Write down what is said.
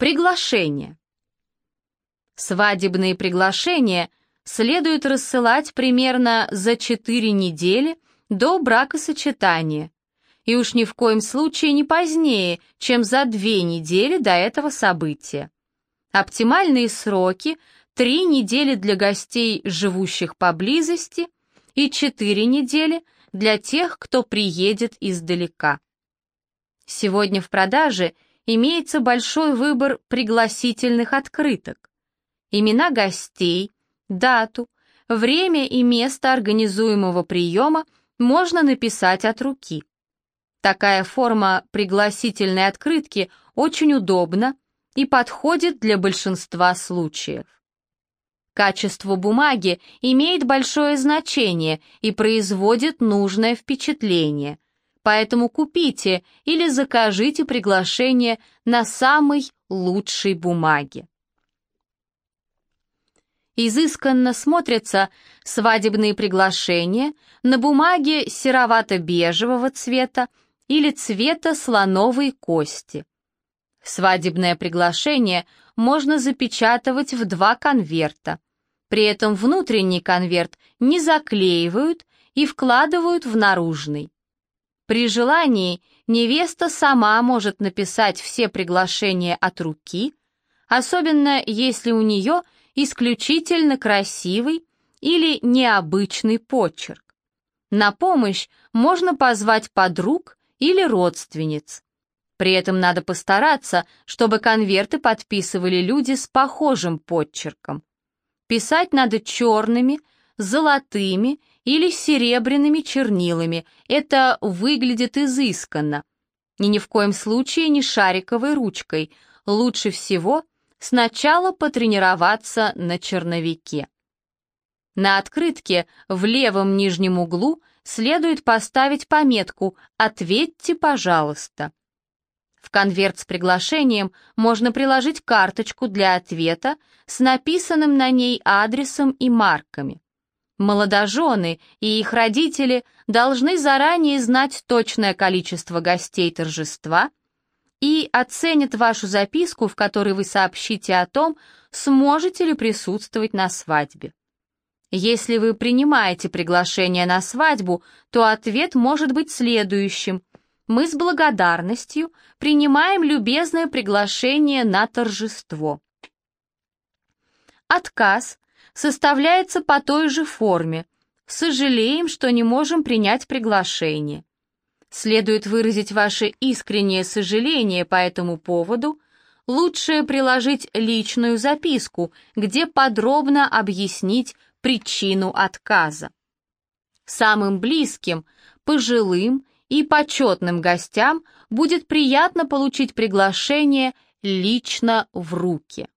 Приглашение. Свадебные приглашения следует рассылать примерно за 4 недели до бракосочетания, и уж ни в коем случае не позднее, чем за 2 недели до этого события. Оптимальные сроки – 3 недели для гостей, живущих поблизости, и 4 недели для тех, кто приедет издалека. Сегодня в продаже – имеется большой выбор пригласительных открыток. Имена гостей, дату, время и место организуемого приема можно написать от руки. Такая форма пригласительной открытки очень удобна и подходит для большинства случаев. Качество бумаги имеет большое значение и производит нужное впечатление – Поэтому купите или закажите приглашение на самой лучшей бумаге. Изысканно смотрятся свадебные приглашения на бумаге серовато-бежевого цвета или цвета слоновой кости. Свадебное приглашение можно запечатывать в два конверта. При этом внутренний конверт не заклеивают и вкладывают в наружный. При желании невеста сама может написать все приглашения от руки, особенно если у нее исключительно красивый или необычный почерк. На помощь можно позвать подруг или родственниц. При этом надо постараться, чтобы конверты подписывали люди с похожим подчерком. Писать надо черными, золотыми или серебряными чернилами. Это выглядит изысканно. И ни в коем случае не шариковой ручкой. Лучше всего сначала потренироваться на черновике. На открытке в левом нижнем углу следует поставить пометку «Ответьте, пожалуйста». В конверт с приглашением можно приложить карточку для ответа с написанным на ней адресом и марками. Молодожены и их родители должны заранее знать точное количество гостей торжества и оценят вашу записку, в которой вы сообщите о том, сможете ли присутствовать на свадьбе. Если вы принимаете приглашение на свадьбу, то ответ может быть следующим. Мы с благодарностью принимаем любезное приглашение на торжество. Отказ составляется по той же форме. Сожалеем, что не можем принять приглашение. Следует выразить ваше искреннее сожаление по этому поводу. Лучше приложить личную записку, где подробно объяснить причину отказа. Самым близким, пожилым и почетным гостям будет приятно получить приглашение лично в руки.